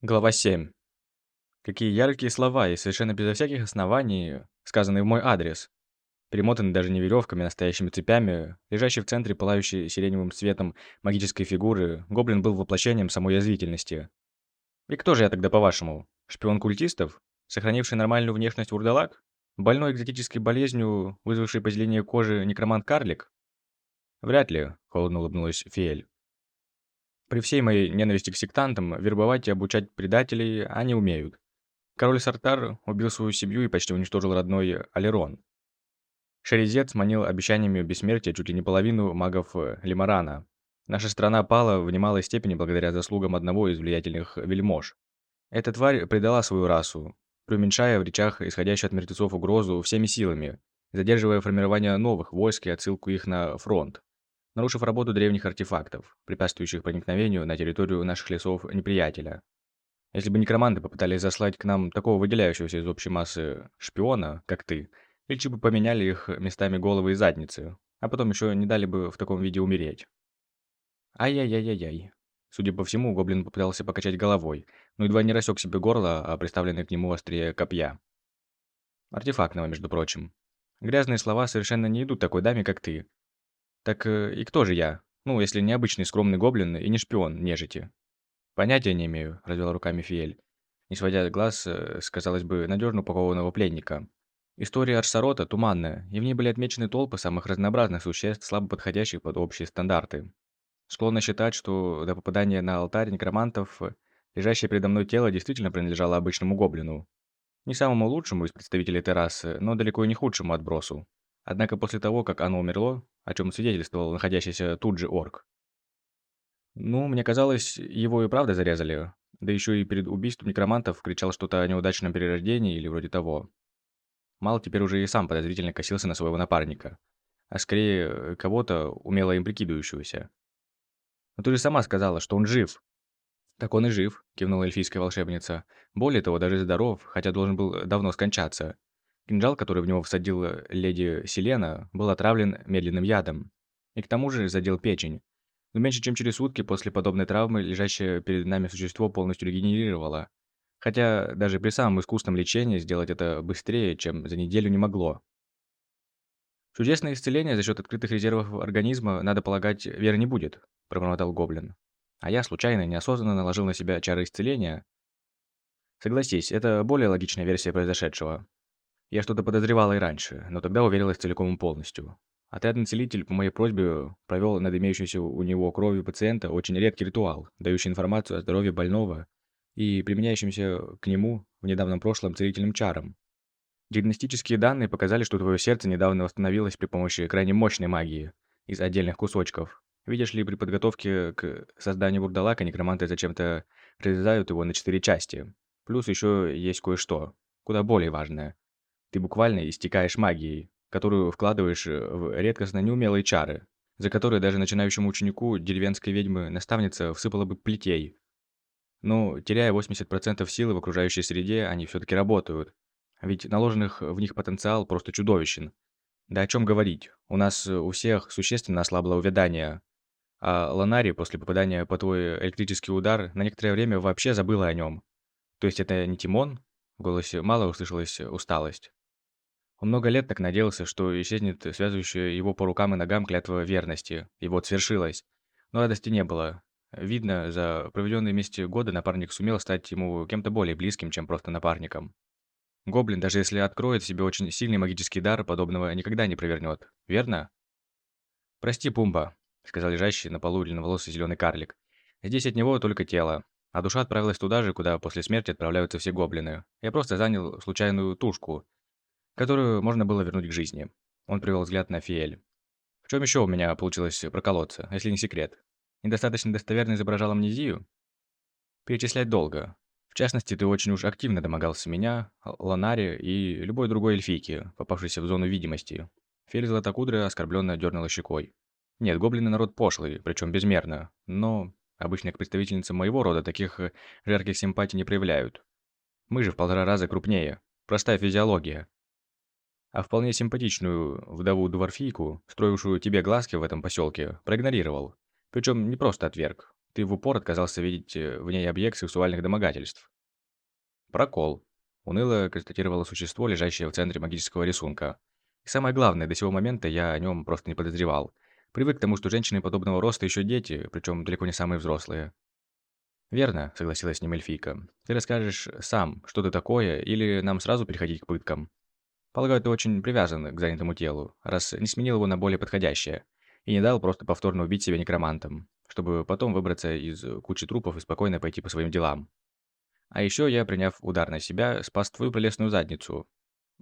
Глава 7. Какие яркие слова и совершенно безо всяких оснований, сказанные в мой адрес. Перемотанный даже не веревками, а настоящими цепями, лежащий в центре пылающей сиреневым светом магической фигуры, гоблин был воплощением самой язвительности. И кто же я тогда, по-вашему? Шпион культистов? Сохранивший нормальную внешность вурдалак? Больной экзотической болезнью, вызвавший позеление кожи некромант-карлик? Вряд ли, холодно улыбнулась Фиэль. При всей моей ненависти к сектантам, вербовать и обучать предателей они умеют. Король Сартар убил свою семью и почти уничтожил родной Алерон. Шерезет сманил обещаниями бессмертия чуть ли не половину магов э, Лимарана. Наша страна пала в немалой степени благодаря заслугам одного из влиятельных вельмож. Эта тварь предала свою расу, преуменьшая в речах исходящую от мертвецов угрозу всеми силами, задерживая формирование новых войск и отсылку их на фронт нарушив работу древних артефактов, препятствующих проникновению на территорию наших лесов неприятеля. Если бы некроманты попытались заслать к нам такого выделяющегося из общей массы шпиона, как ты, или бы поменяли их местами головы и задницы, а потом еще не дали бы в таком виде умереть. Ай-яй-яй-яй-яй. Судя по всему, гоблин попытался покачать головой, но едва не рассек себе горло, а приставленное к нему острие копья. Артефактного, между прочим. Грязные слова совершенно не идут такой даме, как ты, так э, и кто же я? Ну, если не обычный скромный гоблин и не шпион нежити. Понятия не имею, развел руками Фиэль, не сводя глаз э, с, казалось бы, надежно упакованного пленника. История Арсарота туманная, и в ней были отмечены толпы самых разнообразных существ, слабо подходящих под общие стандарты. Склонно считать, что до попадания на алтарь некромантов лежащее передо мной тело действительно принадлежало обычному гоблину. Не самому лучшему из представителей террасы, но далеко не худшему отбросу. Однако после того, как оно умерло, о чем свидетельствовал находящийся тут же орк. Ну, мне казалось, его и правда зарезали. Да еще и перед убийством некромантов кричал что-то о неудачном перерождении или вроде того. Мал теперь уже и сам подозрительно косился на своего напарника. А скорее, кого-то, умело им прикидывающегося. «Но ты же сама сказала, что он жив!» «Так он и жив», – кивнула эльфийская волшебница. «Более того, даже здоров, хотя должен был давно скончаться. Кинжал, который в него всадила леди Селена, был отравлен медленным ядом. И к тому же задел печень. Но меньше чем через сутки после подобной травмы лежащее перед нами существо полностью регенерировало. Хотя даже при самом искусном лечении сделать это быстрее, чем за неделю не могло. «Чудесное исцеление за счет открытых резервов организма, надо полагать, веры не будет», – пробормотал Гоблин. А я случайно, неосознанно наложил на себя чары исцеления. Согласись, это более логичная версия произошедшего. Я что-то подозревала и раньше, но тогда уверилась целиком и полностью. Отрядный целитель по моей просьбе провел над имеющейся у него кровью пациента очень редкий ритуал, дающий информацию о здоровье больного и применяющимся к нему в недавнем прошлом целительным чарам. Диагностические данные показали, что твое сердце недавно восстановилось при помощи крайне мощной магии из отдельных кусочков. Видишь ли, при подготовке к созданию вурдалака некроманты зачем-то разрезают его на четыре части. Плюс еще есть кое-что, куда более важное – ты буквально истекаешь магией, которую вкладываешь э, в редкостно неумелые чары, за которые даже начинающему ученику деревенской ведьмы-наставница всыпала бы плетей. Но, теряя 80% силы в окружающей среде, они все-таки работают. Ведь наложенных в них потенциал просто чудовищен. Да о чем говорить, у нас э, у всех существенно ослабло увядание. А Ланари после попадания по твой электрический удар на некоторое время вообще забыла о нем. То есть это не Тимон? В голосе мало услышалась усталость. Он много лет так надеялся, что исчезнет связывающая его по рукам и ногам клятва верности. И вот свершилось. Но радости не было. Видно, за проведенные вместе годы напарник сумел стать ему кем-то более близким, чем просто напарником. Гоблин, даже если откроет в себе очень сильный магический дар, подобного никогда не провернет. Верно? «Прости, Пумба», — сказал лежащий на полу длинноволосый зеленый карлик. «Здесь от него только тело, а душа отправилась туда же, куда после смерти отправляются все гоблины. Я просто занял случайную тушку, которую можно было вернуть к жизни. Он привел взгляд на Фиэль. В чем еще у меня получилось проколоться, если не секрет? Недостаточно достоверно изображал амнезию? Перечислять долго. В частности, ты очень уж активно домогался меня, Ланари и любой другой эльфийки, попавшейся в зону видимости. Фель Златокудрая оскорбленно дернула щекой. Нет, гоблины народ пошлый, причем безмерно, но обычно к представительницам моего рода таких жарких симпатий не проявляют. Мы же в полтора раза крупнее. Простая физиология а вполне симпатичную вдову-дворфийку, строившую тебе глазки в этом поселке, проигнорировал. Причем не просто отверг. Ты в упор отказался видеть э, в ней объект сексуальных домогательств. Прокол. Уныло констатировало существо, лежащее в центре магического рисунка. И самое главное, до сего момента я о нем просто не подозревал. Привык к тому, что женщины подобного роста еще дети, причем далеко не самые взрослые. «Верно», — согласилась с ним эльфийка. «Ты расскажешь сам, что ты такое, или нам сразу переходить к пыткам?» «Полагаю, ты очень привязан к занятому телу, раз не сменил его на более подходящее, и не дал просто повторно убить себя некромантом, чтобы потом выбраться из кучи трупов и спокойно пойти по своим делам. А еще я, приняв удар на себя, спас твою прелестную задницу.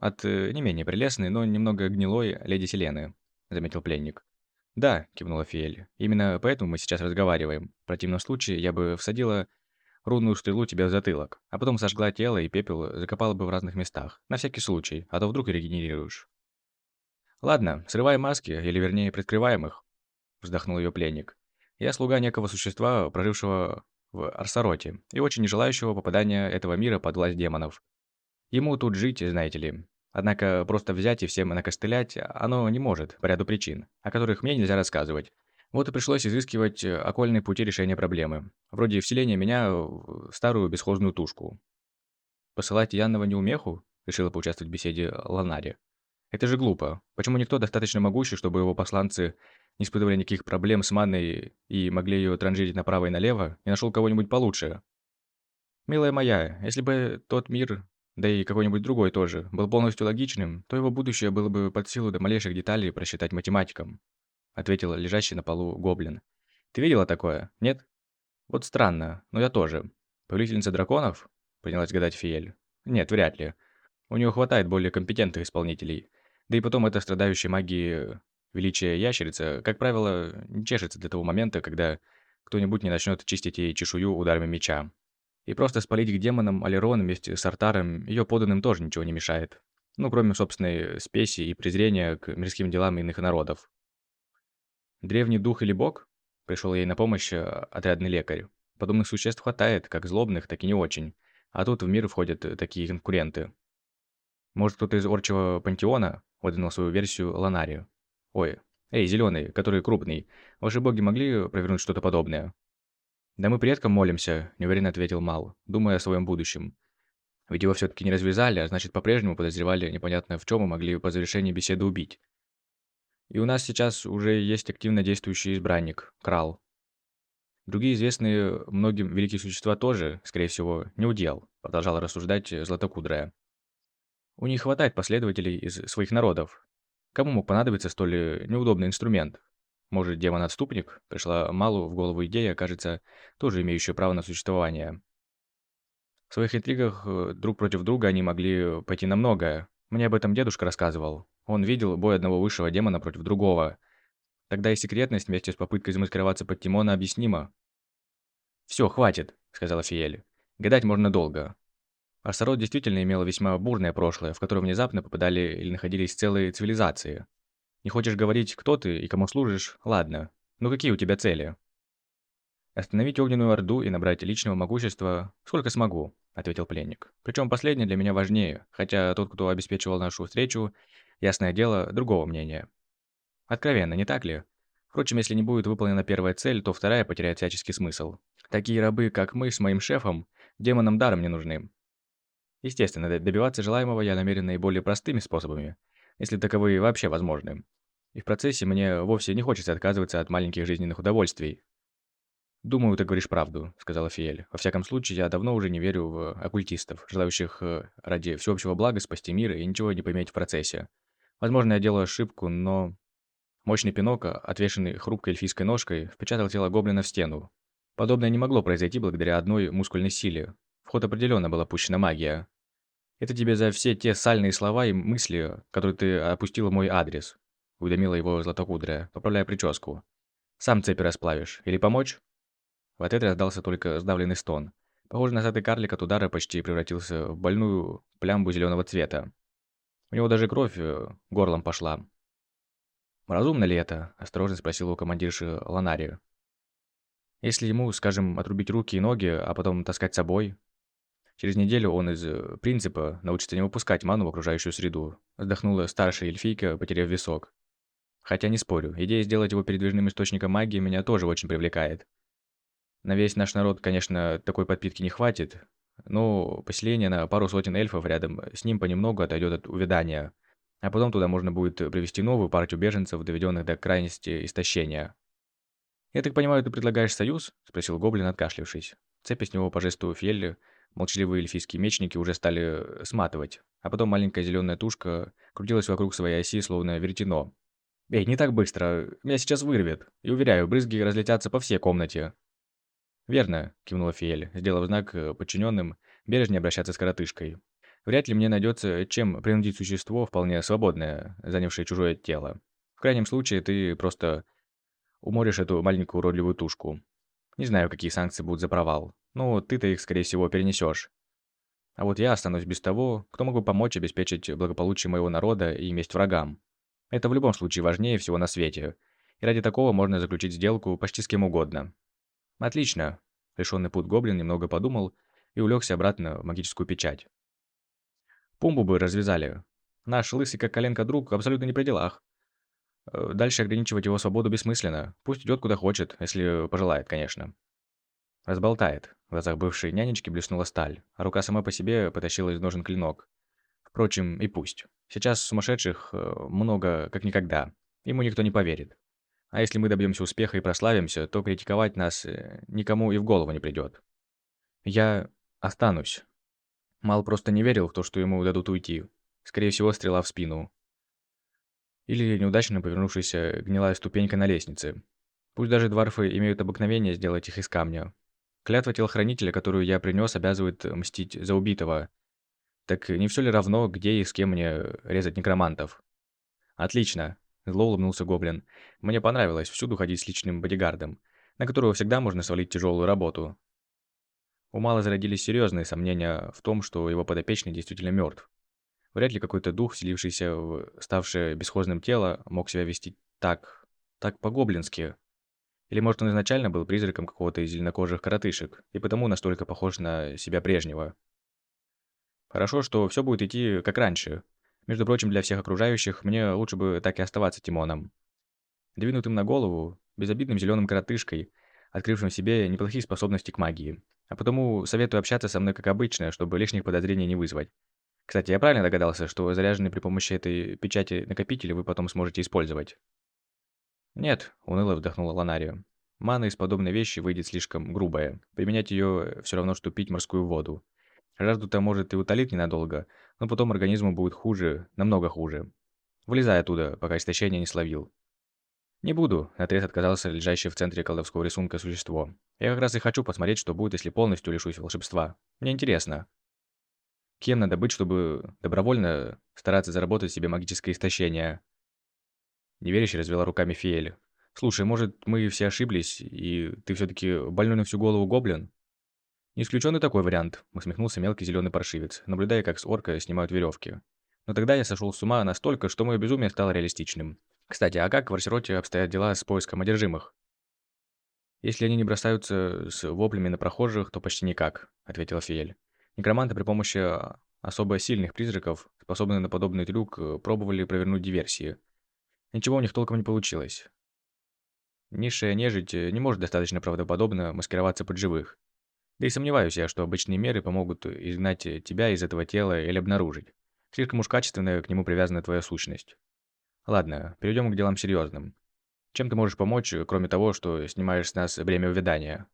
От э, не менее прелестной, но немного гнилой леди Селены», — заметил пленник. «Да», — кивнула Фиэль. «Именно поэтому мы сейчас разговариваем. В противном случае я бы всадила рунную стрелу тебе в затылок, а потом сожгла тело и пепел закопала бы в разных местах. На всякий случай, а то вдруг регенерируешь». «Ладно, срывай маски, или вернее, прикрываем их», — вздохнул ее пленник. «Я слуга некого существа, прожившего в Арсароте, и очень не желающего попадания этого мира под власть демонов. Ему тут жить, знаете ли. Однако просто взять и всем накостылять оно не может, по ряду причин, о которых мне нельзя рассказывать. Вот и пришлось изыскивать э, окольные пути решения проблемы. Вроде вселения меня в старую бесхозную тушку. «Посылать Янного неумеху?» – решила поучаствовать в беседе Ланари. «Это же глупо. Почему никто достаточно могущий, чтобы его посланцы не испытывали никаких проблем с манной и могли ее транжирить направо и налево, и нашел кого-нибудь получше?» «Милая моя, если бы тот мир да и какой-нибудь другой тоже, был полностью логичным, то его будущее было бы под силу до малейших деталей просчитать математикам», ответил лежащий на полу гоблин. «Ты видела такое? Нет?» «Вот странно, но я тоже. Повелительница драконов?» Принялась гадать Фиель. «Нет, вряд ли. У нее хватает более компетентных исполнителей. Да и потом эта страдающая магией величия ящерица, как правило, не чешется до того момента, когда кто-нибудь не начнет чистить ей чешую ударами меча. И просто спалить к демонам Алерон вместе с Артаром ее поданным тоже ничего не мешает. Ну, кроме собственной спеси и презрения к мирским делам иных народов. Древний дух или бог? Пришел ей на помощь э, отрядный лекарь. Подобных существ хватает, как злобных, так и не очень. А тут в мир входят э, такие конкуренты. Может, кто-то из Орчего пантеона выдвинул свою версию Ланарию? Ой, эй, зеленый, который крупный, ваши боги могли провернуть что-то подобное? «Да мы предкам молимся», – неуверенно ответил Мал, думая о своем будущем. Ведь его все-таки не развязали, а значит, по-прежнему подозревали непонятно в чем и могли по завершении беседы убить. И у нас сейчас уже есть активно действующий избранник – Крал. Другие известные многим великие существа тоже, скорее всего, не удел, продолжала рассуждать Златокудрая. У них хватает последователей из своих народов. Кому мог понадобиться столь неудобный инструмент? Может, демон-отступник? Пришла Малу в голову идея, кажется, тоже имеющая право на существование. В своих интригах э, друг против друга они могли пойти на многое. Мне об этом дедушка рассказывал. Он видел бой одного высшего демона против другого. Тогда и секретность вместе с попыткой замаскироваться под Тимона объяснима. «Все, хватит», — сказала Фиэль. «Гадать можно долго». Арсарот действительно имел весьма бурное прошлое, в которое внезапно попадали или находились целые цивилизации. Не хочешь говорить, кто ты и кому служишь? Ладно. Но какие у тебя цели? Остановить огненную орду и набрать личного могущества сколько смогу, ответил пленник. Причем последнее для меня важнее, хотя тот, кто обеспечивал нашу встречу, ясное дело, другого мнения. Откровенно, не так ли? Впрочем, если не будет выполнена первая цель, то вторая потеряет всяческий смысл. Такие рабы, как мы с моим шефом, демонам даром не нужны. Естественно, добиваться желаемого я намерен наиболее простыми способами, если таковые вообще возможны. И в процессе мне вовсе не хочется отказываться от маленьких жизненных удовольствий. «Думаю, ты говоришь правду», — сказала Фиэль. «Во всяком случае, я давно уже не верю в оккультистов, желающих э, ради всеобщего блага спасти мир и ничего не поиметь в процессе. Возможно, я делаю ошибку, но...» Мощный пинок, отвешенный хрупкой эльфийской ножкой, впечатал тело гоблина в стену. Подобное не могло произойти благодаря одной мускульной силе. В ход определенно была пущена магия. Это тебе за все те сальные слова и мысли, которые ты опустила в мой адрес. — уведомила его златокудрая, поправляя прическу. «Сам цепи расплавишь. Или помочь?» В ответ раздался только сдавленный стон. Похоже, носатый карлик от удара почти превратился в больную плямбу зеленого цвета. У него даже кровь э, горлом пошла. «Разумно ли это?» – осторожно спросил у командирши Ланари. «Если ему, скажем, отрубить руки и ноги, а потом таскать с собой...» Через неделю он из э, принципа научится не выпускать ману в окружающую среду. Вздохнула старшая эльфийка, потеряв висок. Хотя не спорю, идея сделать его передвижным источником магии меня тоже очень привлекает. На весь наш народ, конечно, такой подпитки не хватит, но поселение на пару сотен эльфов рядом с ним понемногу отойдет от увядания. А потом туда можно будет привести новую партию беженцев, доведенных до крайности истощения. «Я так понимаю, ты предлагаешь союз?» – спросил Гоблин, откашлившись. Цепи с него по жесту Фьелли молчаливые эльфийские мечники уже стали сматывать, а потом маленькая зеленая тушка крутилась вокруг своей оси, словно веретено. «Эй, не так быстро, меня сейчас вырвет, и уверяю, брызги разлетятся по всей комнате». «Верно», – кивнула Фиэль, сделав знак подчиненным бережнее обращаться с коротышкой. «Вряд ли мне найдется, чем принудить существо, вполне свободное, занявшее чужое тело. В крайнем случае, ты просто уморишь эту маленькую уродливую тушку. Не знаю, какие санкции будут за провал. Ну, ты-то их, скорее всего, перенесешь. А вот я останусь без того, кто могу помочь обеспечить благополучие моего народа и месть врагам. Это в любом случае важнее всего на свете. И ради такого можно заключить сделку почти с кем угодно. Отлично. Лишенный пут гоблин немного подумал и улегся обратно в магическую печать. Пумбу бы развязали. Наш лысый как коленка друг абсолютно не при делах. Э, дальше ограничивать его свободу бессмысленно. Пусть идет куда хочет, если пожелает, конечно. Разболтает. В глазах бывшей нянечки блеснула сталь, а рука сама по себе потащила из ножен клинок. Впрочем, и пусть. Сейчас сумасшедших э, много, как никогда. Ему никто не поверит. А если мы добьемся успеха и прославимся, то критиковать нас э, никому и в голову не придет. Я останусь. Мал просто не верил в то, что ему дадут уйти. Скорее всего, стрела в спину. Или неудачно повернувшаяся гнилая ступенька на лестнице. Пусть даже дварфы имеют обыкновение сделать их из камня. Клятва телохранителя, которую я принес, обязывает мстить за убитого. Так не все ли равно, где и с кем мне резать некромантов? Отлично. Зло улыбнулся Гоблин. Мне понравилось всюду ходить с личным бодигардом, на которого всегда можно свалить тяжелую работу. У Мала зародились серьезные сомнения в том, что его подопечный действительно мертв. Вряд ли какой-то дух, вселившийся в ставшее бесхозным тело, мог себя вести так... так по-гоблински. Или, может, он изначально был призраком какого-то из зеленокожих коротышек, и потому настолько похож на себя прежнего. Хорошо, что все будет идти как раньше. Между прочим, для всех окружающих мне лучше бы так и оставаться Тимоном. Двинутым на голову, безобидным зеленым коротышкой, открывшим в себе неплохие способности к магии. А потому советую общаться со мной как обычно, чтобы лишних подозрений не вызвать. Кстати, я правильно догадался, что заряженный при помощи этой печати накопитель вы потом сможете использовать? Нет, уныло вдохнула Ланария. Мана из подобной вещи выйдет слишком грубая. Применять ее все равно, что пить морскую воду. Жажду-то может и утолит ненадолго, но потом организму будет хуже, намного хуже. Вылезай оттуда, пока истощение не словил. «Не буду», — отрез отказался лежащее в центре колдовского рисунка существо. «Я как раз и хочу посмотреть, что будет, если полностью лишусь волшебства. Мне интересно». Кем надо быть, чтобы добровольно стараться заработать себе магическое истощение? Неверяще развела руками Фиэль. «Слушай, может, мы все ошиблись, и ты все-таки больной на всю голову гоблин?» «Не исключен и такой вариант», — усмехнулся мелкий зеленый паршивец, наблюдая, как с орка снимают веревки. «Но тогда я сошел с ума настолько, что мое безумие стало реалистичным. Кстати, а как в Арсероте обстоят дела с поиском одержимых?» «Если они не бросаются с воплями на прохожих, то почти никак», — ответила Фиэль. Некроманты при помощи а, особо сильных призраков, способные на подобный трюк, э, пробовали провернуть диверсии. Ничего у них толком не получилось. Низшая нежить э, не может достаточно правдоподобно маскироваться под живых. Да и сомневаюсь я, что обычные меры помогут изгнать тебя из этого тела или обнаружить. Слишком уж качественно к нему привязана твоя сущность. Ладно, перейдем к делам серьезным. Чем ты можешь помочь, кроме того, что снимаешь с нас время увядания?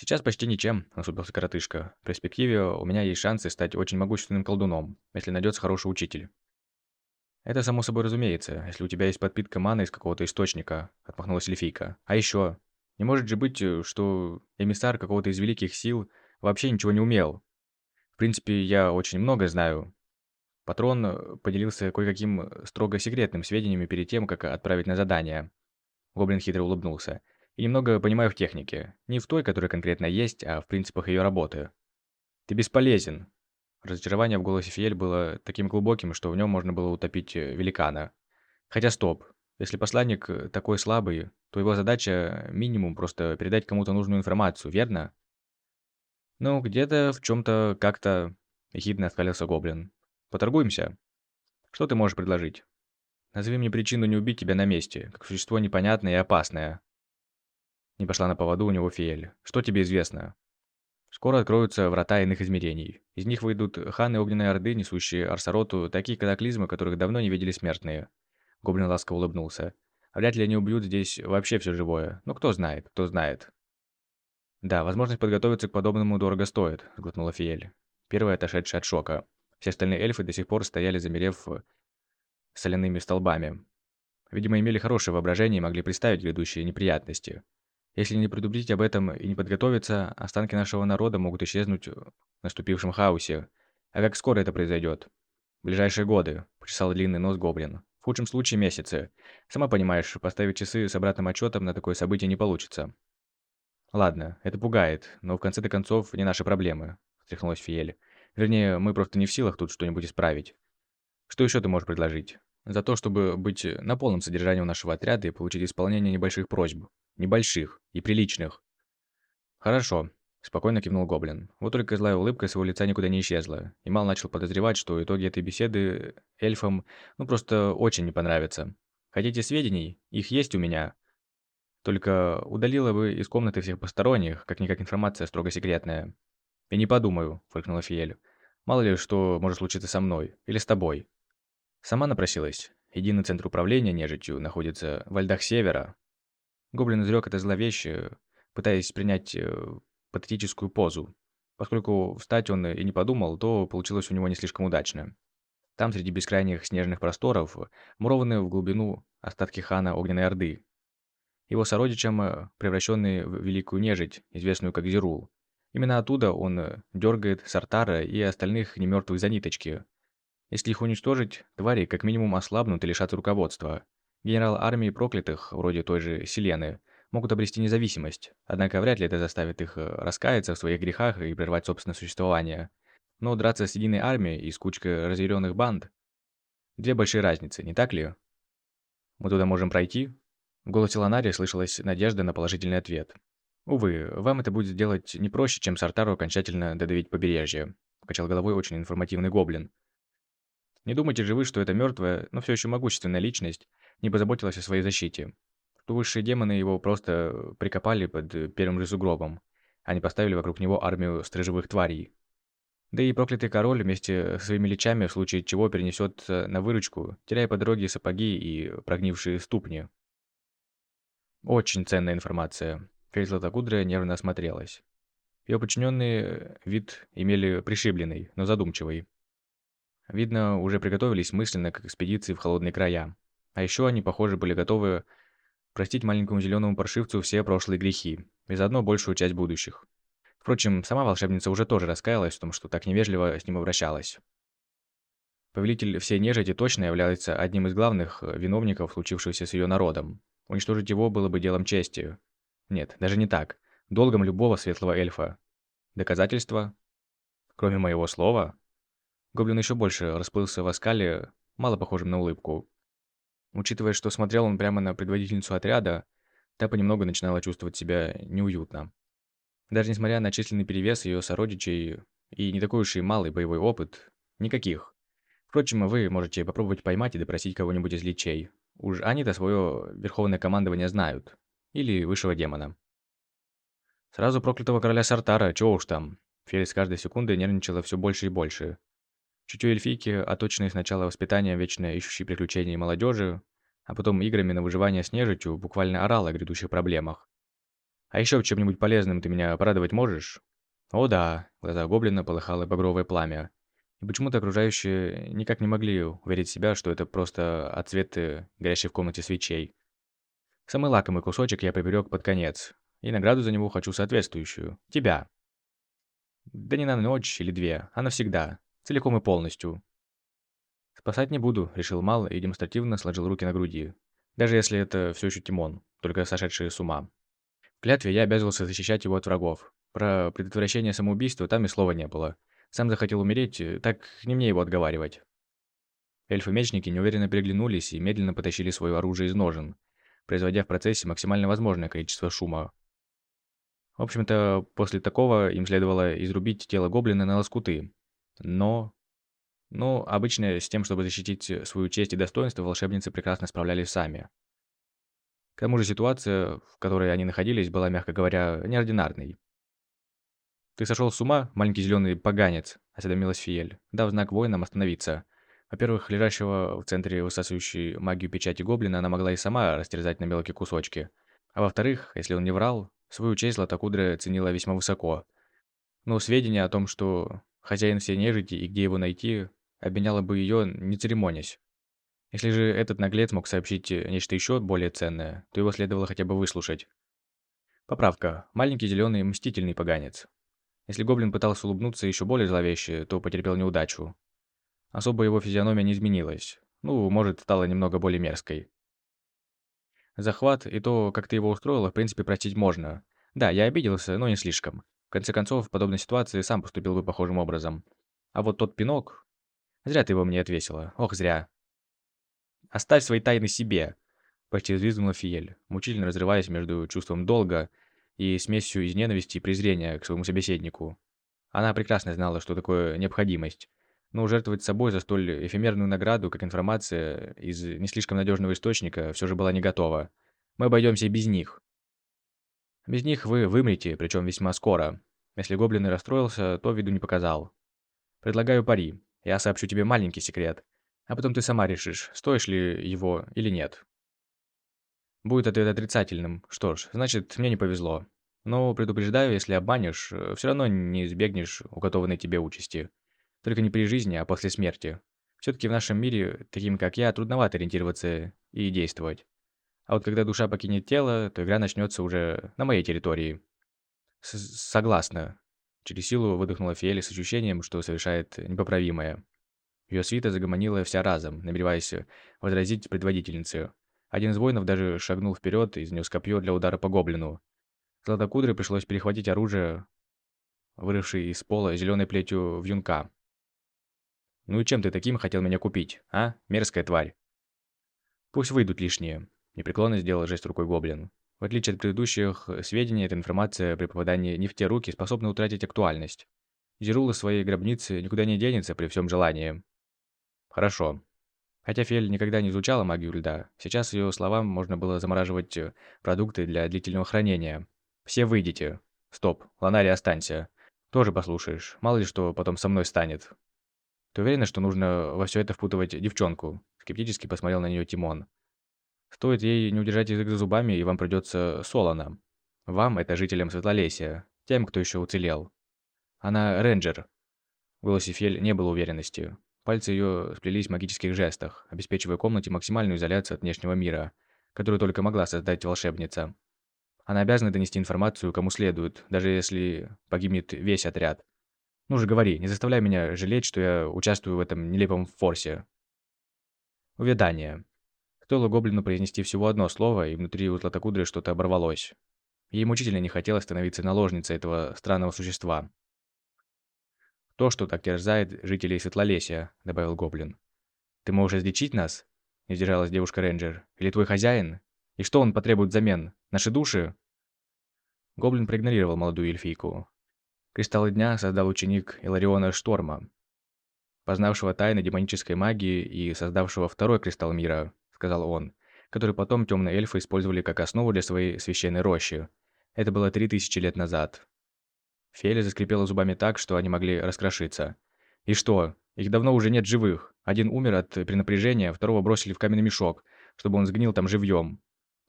«Сейчас почти ничем», – насупился коротышка. «В перспективе у меня есть шансы стать очень могущественным колдуном, если найдется хороший учитель». «Это само собой разумеется, если у тебя есть подпитка маны из какого-то источника», – отмахнулась Лефийка. «А еще, не может же быть, что эмиссар какого-то из великих сил вообще ничего не умел. В принципе, я очень много знаю». Патрон поделился кое-каким строго секретным сведениями перед тем, как отправить на задание. Гоблин хитро улыбнулся и немного понимаю в технике. Не в той, которая конкретно есть, а в принципах ее работы. Ты бесполезен. Разочарование в голосе Фиель было таким глубоким, что в нем можно было утопить э, великана. Хотя стоп. Если посланник э, такой слабый, то его задача минимум просто передать кому-то нужную информацию, верно? Ну, где-то в чем-то как-то ехидно оскалился Гоблин. Поторгуемся? Что ты можешь предложить? Назови мне причину не убить тебя на месте, как существо непонятное и опасное. Не пошла на поводу у него Фиэль. «Что тебе известно?» Скоро откроются врата иных измерений. Из них выйдут ханы Огненной Орды, несущие Арсароту такие катаклизмы, которых давно не видели смертные. Гоблин ласково улыбнулся. Вряд ли они убьют здесь вообще все живое. Но кто знает, кто знает. Да, возможность подготовиться к подобному дорого стоит, сглотнула Фиэль. Первая отошедшая от шока. Все остальные эльфы до сих пор стояли, замерев соляными столбами. Видимо, имели хорошее воображение и могли представить грядущие неприятности. Если не предупредить об этом и не подготовиться, останки нашего народа могут исчезнуть в наступившем хаосе. А как скоро это произойдет? В ближайшие годы, почесал длинный нос гоблин. В худшем случае месяцы. Сама понимаешь, поставить часы с обратным отчетом на такое событие не получится. Ладно, это пугает, но в конце-то концов не наши проблемы, встряхнулась Фиэль. Вернее, мы просто не в силах тут что-нибудь исправить. Что еще ты можешь предложить? За то, чтобы быть на полном содержании у нашего отряда и получить исполнение небольших просьб. Небольших и приличных. Хорошо, спокойно кивнул Гоблин. Вот только злая улыбка с его лица никуда не исчезла. И Мал начал подозревать, что итоги этой беседы эльфам ну просто очень не понравятся. Хотите сведений? Их есть у меня. Только удалила бы из комнаты всех посторонних, как-никак информация строго секретная. «И не подумаю», — фыркнула Фиель. «Мало ли, что может случиться со мной. Или с тобой». Сама напросилась. Единый центр управления нежитью находится в льдах севера, Гоблин изрек это зловеще, пытаясь принять э, патетическую позу. Поскольку встать он и не подумал, то получилось у него не слишком удачно. Там, среди бескрайних снежных просторов, мурованы в глубину остатки хана Огненной Орды. Его сородичам, превращенные в великую нежить, известную как Зерул. Именно оттуда он дергает Сартара и остальных немертвых за ниточки. Если их уничтожить, твари как минимум ослабнут и лишат руководства. Генерал армии проклятых, вроде той же Селены, могут обрести независимость, однако вряд ли это заставит их э, раскаяться в своих грехах и прервать собственное существование. Но драться с единой армией и с кучкой разъяренных банд – две большие разницы, не так ли? Мы туда можем пройти? В голосе Ланари слышалась надежда на положительный ответ. «Увы, вам это будет сделать не проще, чем Сартару окончательно додавить побережье», – качал головой очень информативный гоблин. «Не думайте же вы, что это мертвая, но все еще могущественная личность не позаботилась о своей защите. Что высшие демоны его просто прикопали под первым же сугробом, а не поставили вокруг него армию стрижевых тварей. Да и проклятый король вместе с своими личами в случае чего перенесет на выручку, теряя по дороге сапоги и прогнившие ступни. Очень ценная информация. Фейс Златокудрая нервно осмотрелась. Ее подчиненные вид имели пришибленный, но задумчивый. Видно, уже приготовились мысленно к экспедиции в холодные края. А еще они, похоже, были готовы простить маленькому зеленому паршивцу все прошлые грехи, и заодно большую часть будущих. Впрочем, сама волшебница уже тоже раскаялась в том, что так невежливо с ним обращалась. Повелитель всей нежити точно является одним из главных э, виновников случившегося с ее народом. Уничтожить его было бы делом чести. Нет, даже не так. Долгом любого светлого эльфа. Доказательства? Кроме моего слова? Гоблин еще больше расплылся в оскале, мало похожем на улыбку. Учитывая, что смотрел он прямо на предводительницу отряда, та понемногу начинала чувствовать себя неуютно. Даже несмотря на численный перевес ее сородичей и не такой уж и малый боевой опыт, никаких. Впрочем, вы можете попробовать поймать и допросить кого-нибудь из личей. Уж они-то свое верховное командование знают. Или высшего демона. Сразу проклятого короля Сартара, чего уж там. Фелис каждой секундой нервничала все больше и больше. Чутье эльфийки, оточенные сначала воспитанием вечно ищущей приключений молодежи, а потом играми на выживание с нежитью, буквально орал о грядущих проблемах. «А еще чем-нибудь полезным ты меня порадовать можешь?» «О да», — глаза гоблина полыхало багровое пламя. И почему-то окружающие никак не могли уверить себя, что это просто отцветы горящей в комнате свечей. Самый лакомый кусочек я приберег под конец, и награду за него хочу соответствующую. Тебя. Да не на ночь или две, а навсегда. Целиком и полностью. «Спасать не буду», — решил Мал и демонстративно сложил руки на груди. Даже если это все еще Тимон, только сошедший с ума. В клятве я обязывался защищать его от врагов. Про предотвращение самоубийства там и слова не было. Сам захотел умереть, так не мне его отговаривать. Эльфы-мечники неуверенно переглянулись и медленно потащили свое оружие из ножен, производя в процессе максимально возможное количество шума. В общем-то, после такого им следовало изрубить тело гоблина на лоскуты, но... Ну, обычно с тем, чтобы защитить свою честь и достоинство, волшебницы прекрасно справлялись сами. К тому же ситуация, в которой они находились, была, мягко говоря, неординарной. «Ты сошел с ума, маленький зеленый поганец?» – осведомилась Фиель, дав знак воинам остановиться. Во-первых, лежащего в центре высасывающей магию печати гоблина она могла и сама растерзать на мелкие кусочки. А во-вторых, если он не врал, свою честь Златокудра ценила весьма высоко. Но сведения о том, что хозяин всей нежити и где его найти, обменяла бы ее, не церемонясь. Если же этот наглец мог сообщить нечто еще более ценное, то его следовало хотя бы выслушать. Поправка. Маленький зеленый мстительный поганец. Если гоблин пытался улыбнуться еще более зловеще, то потерпел неудачу. Особо его физиономия не изменилась. Ну, может, стала немного более мерзкой. Захват и то, как ты его устроила, в принципе, простить можно. Да, я обиделся, но не слишком. В конце концов, в подобной ситуации сам поступил бы похожим образом. А вот тот пинок... Зря ты его мне отвесила. Ох, зря. Оставь свои тайны себе. Почти взвизгнула Фиель, мучительно разрываясь между чувством долга и смесью из ненависти и презрения к своему собеседнику. Она прекрасно знала, что такое необходимость, но жертвовать собой за столь эфемерную награду, как информация из не слишком надежного источника, все же была не готова. Мы обойдемся и без них. Без них вы вымрете, причем весьма скоро. Если гоблин и расстроился, то виду не показал. Предлагаю пари. Я сообщу тебе маленький секрет, а потом ты сама решишь, стоишь ли его или нет. Будет ответ отрицательным. Что ж, значит, мне не повезло. Но предупреждаю, если обманешь, э, все равно не избегнешь уготованной тебе участи. Только не при жизни, а после смерти. Все-таки в нашем мире, таким как я, трудновато ориентироваться и действовать. А вот когда душа покинет тело, то игра начнется уже на моей территории. С Согласна. Через силу выдохнула Фиэли с ощущением, что совершает непоправимое. Ее свита загомонила вся разом, намереваясь возразить предводительнице. Один из воинов даже шагнул вперед и изнес копье для удара по гоблину. Златокудре пришлось перехватить оружие, вырывший из пола зеленой плетью вьюнка. «Ну и чем ты таким хотел меня купить, а, мерзкая тварь?» «Пусть выйдут лишние», — непреклонно сделал жест рукой гоблин. В отличие от предыдущих сведений, эта информация при попадании не в те руки способна утратить актуальность. Зерул из своей гробницы никуда не денется при всем желании. «Хорошо», Хотя Фель никогда не изучала магию льда, сейчас ее словам можно было замораживать э, продукты для длительного хранения. «Все выйдите». «Стоп, Ланари, останься. Тоже послушаешь, мало ли что потом со мной станет». «Ты уверена, что нужно во все это впутывать девчонку?» Скептически посмотрел на нее Тимон. «Стоит ей не удержать язык за зубами, и вам придется солоно. Вам, это жителям Светлолесия, тем, кто еще уцелел. Она рейнджер». В голосе Фель не было уверенности. Пальцы ее сплелись в магических жестах, обеспечивая комнате максимальную изоляцию от внешнего мира, которую только могла создать волшебница. Она обязана донести информацию кому следует, даже если погибнет весь отряд. Ну же говори, не заставляй меня жалеть, что я участвую в этом нелепом форсе. Увядание. Стоило гоблину произнести всего одно слово, и внутри у Златокудры что-то оборвалось. Ей мучительно не хотелось становиться наложницей этого странного существа. То, что так терзает жителей Светлолесия», — добавил Гоблин. «Ты можешь излечить нас?» — не сдержалась девушка-рейнджер. «Или твой хозяин? И что он потребует взамен? Наши души?» Гоблин проигнорировал молодую эльфийку. Кристаллы дня создал ученик Илариона Шторма, познавшего тайны демонической магии и создавшего второй кристалл мира, сказал он, который потом темные эльфы использовали как основу для своей священной рощи. Это было три тысячи лет назад. Феля заскрипела зубами так, что они могли раскрошиться. «И что? Их давно уже нет живых. Один умер от перенапряжения, второго бросили в каменный мешок, чтобы он сгнил там живьем.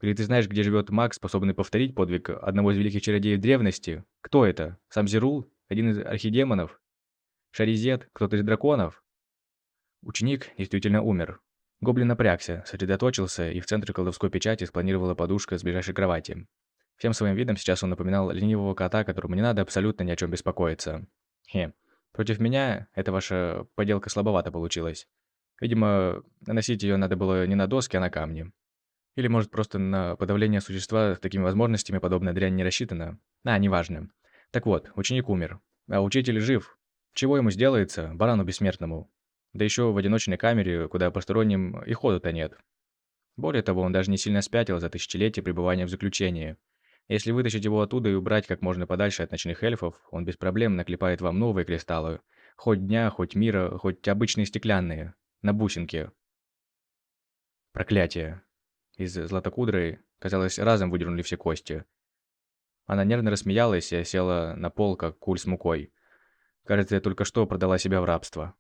Или ты знаешь, где живет маг, способный повторить подвиг одного из великих чародеев древности? Кто это? Сам Зерул? Один из архидемонов? Шаризет? Кто-то из драконов?» Ученик действительно умер. Гоблин напрягся, сосредоточился, и в центре колдовской печати спланировала подушка с ближайшей кровати. Всем своим видом сейчас он напоминал ленивого кота, которому не надо абсолютно ни о чем беспокоиться. Хе. Против меня эта ваша поделка слабовато получилась. Видимо, наносить ее надо было не на доски, а на камни. Или, может, просто на подавление существа с такими возможностями подобная дрянь не рассчитана? А, неважно. Так вот, ученик умер. А учитель жив. Чего ему сделается, барану бессмертному? Да еще в одиночной камере, куда посторонним и ходу-то нет. Более того, он даже не сильно спятил за тысячелетие пребывания в заключении. Если вытащить его оттуда и убрать как можно подальше от ночных эльфов, он без проблем наклепает вам новые кристаллы. Хоть дня, хоть мира, хоть обычные стеклянные. На бусинке. Проклятие. из златокудрой, казалось, разом выдернули все кости. Она нервно рассмеялась и села на пол, как куль с мукой. Кажется, я только что продала себя в рабство.